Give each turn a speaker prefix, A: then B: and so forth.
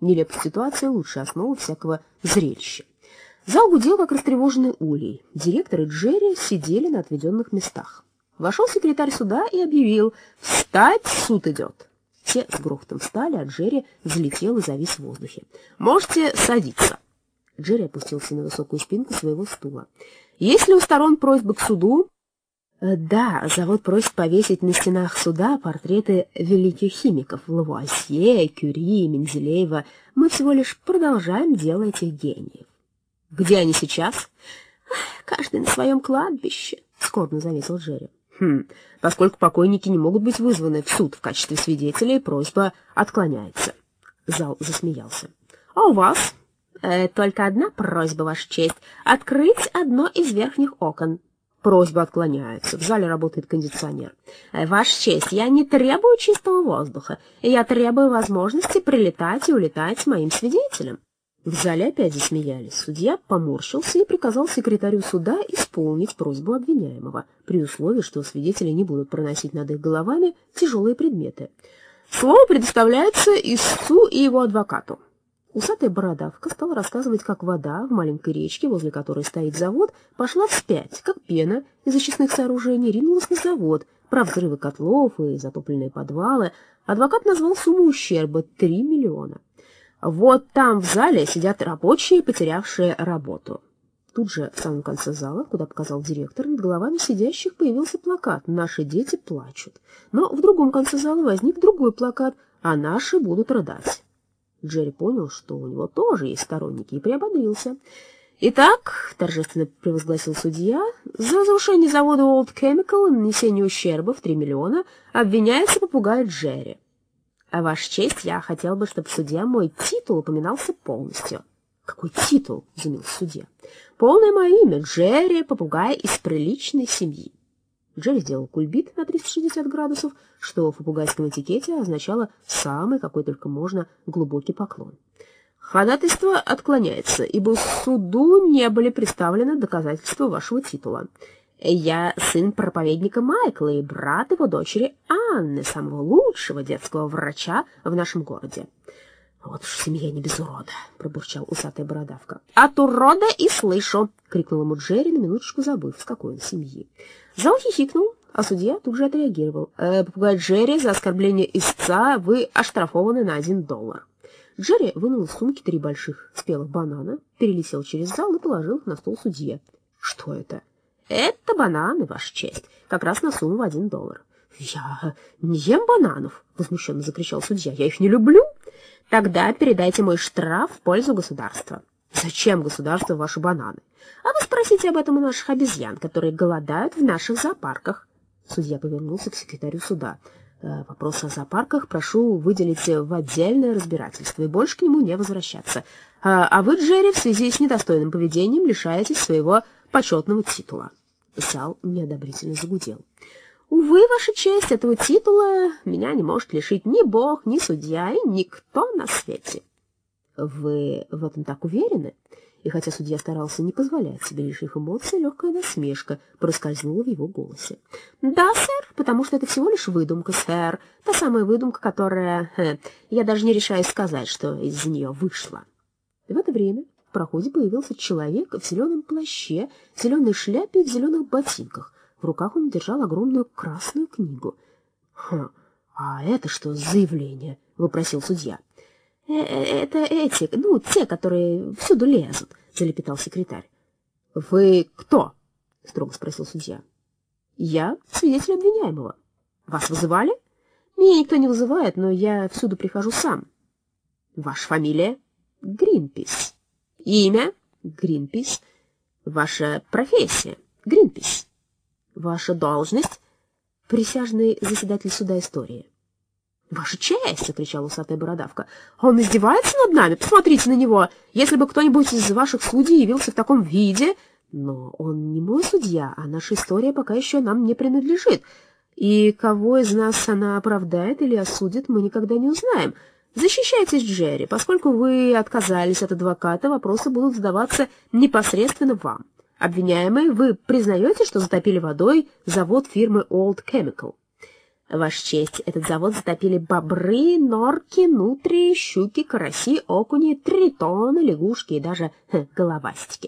A: Нелепая ситуация — лучшая основа всякого зрелища. Зал гудел, как растревоженный улей. Директор и Джерри сидели на отведенных местах. Вошел секретарь суда и объявил «Встать, суд идет!». Все с грохотом встали, а Джерри взлетел и завис в воздухе. «Можете садиться!» Джерри опустился на высокую спинку своего стула. «Есть ли у сторон просьбы к суду?» «Э, «Да, завод просит повесить на стенах суда портреты великих химиков Лавуазье, Кюри, Менделеева. Мы всего лишь продолжаем дело этих гениев». «Где они сейчас?» «Каждый на своем кладбище», — скорбно заметил Джерри. Хм, поскольку покойники не могут быть вызваны в суд в качестве свидетелей, просьба отклоняется. Зал засмеялся. А у вас? Э, только одна просьба, Ваша честь. Открыть одно из верхних окон. Просьба отклоняется. В зале работает кондиционер. Э, Ваша честь, я не требую чистого воздуха. Я требую возможности прилетать и улетать с моим свидетелем. В зале опять засмеялись. Судья поморщился и приказал секретарю суда исполнить просьбу обвиняемого, при условии, что свидетели не будут проносить над их головами тяжелые предметы. Слово предоставляется истцу и его адвокату. Усатая бородавка стала рассказывать, как вода в маленькой речке, возле которой стоит завод, пошла вспять, как пена из очистных сооружений ринулась на завод, про взрывы котлов и затопленные подвалы. Адвокат назвал сумму ущерба — три миллиона. Вот там в зале сидят рабочие, потерявшие работу. Тут же, в самом конце зала, куда показал директор, над головами сидящих появился плакат «Наши дети плачут». Но в другом конце зала возник другой плакат «А наши будут рыдать». Джерри понял, что у него тоже есть сторонники, и приободрился. «Итак», — торжественно превозгласил судья, — «за разрушение завода Old Chemical и нанесение ущерба в три миллиона обвиняется попугай Джерри». А Ваша честь, я хотел бы, чтобы судья мой титул упоминался полностью. Какой титул? — изумился судья. Полное мое имя — Джерри, попугай из приличной семьи. Джерри сделал кульбит на 360 градусов, что в попугайском этикете означало самый, какой только можно, глубокий поклон. Ходатайство отклоняется, ибо суду не были представлены доказательства вашего титула. Я сын проповедника Майкла и брат его дочери Анны, самого лучшего детского врача в нашем городе. Вот уж семья не без урода, пробурчал усатая бородавка. От урода и слышу, крикнул ему Джерри, на минуточку забыв, с какой он семьи. Зал хихикнул, а судья тут же отреагировал. «Э, попугай Джерри, за оскорбление истца вы оштрафованы на один доллар. Джерри вынул из сумки три больших спелых банана, перелетел через зал и положил на стол судье. Что это? Это бананы, Ваша честь, как раз на сумму в один доллар. Я не ем бананов, возмущенно закричал судья. Я их не люблю. Тогда передайте мой штраф в пользу государства. Зачем государству ваши бананы? А вы спросите об этом у наших обезьян, которые голодают в наших зоопарках. Судья повернулся к секретарю суда. «Э, вопрос о зоопарках прошу выделить в отдельное разбирательство и больше к нему не возвращаться. А, а вы, Джерри, в связи с недостойным поведением лишаетесь своего почетного титула. Зал неодобрительно загудел. Увы, ваша честь, этого титула меня не может лишить ни бог, ни судья и никто на свете. Вы в этом так уверены? И хотя судья старался не позволять себе лишних эмоций, легкая насмешка проскользнула в его голосе. «Да, сэр, потому что это всего лишь выдумка, сэр. Та самая выдумка, которая... Э, я даже не решаюсь сказать, что из-за нее вышла». В это время в проходе появился человек в зеленом плаще, зеленой шляпе и в зеленых ботинках. В руках он держал огромную красную книгу. «Хм, а это что за заявление?» — выпросил судья. «Э -э «Это эти, ну, те, которые всюду лезут», — залепетал секретарь. «Вы кто?» — строго спросил судья. «Я свидетель обвиняемого. Вас вызывали?» «Меня никто не вызывает, но я всюду прихожу сам». «Ваша фамилия?» «Гринпис». Имя — Гринпис. Ваша профессия — Гринпис. Ваша должность — присяжный заседатель суда истории. «Ваша честь!» — закричала усатая бородавка. «Он издевается над нами? Посмотрите на него! Если бы кто-нибудь из ваших судей явился в таком виде...» «Но он не мой судья, а наша история пока еще нам не принадлежит. И кого из нас она оправдает или осудит, мы никогда не узнаем». Защищайтесь, Джерри. Поскольку вы отказались от адвоката, вопросы будут задаваться непосредственно вам. Обвиняемый, вы признаете, что затопили водой завод фирмы Old Chemical? Ваша честь, этот завод затопили бобры, норки, нутрии, щуки, караси, окуни, тритоны, лягушки и даже хе, головастики.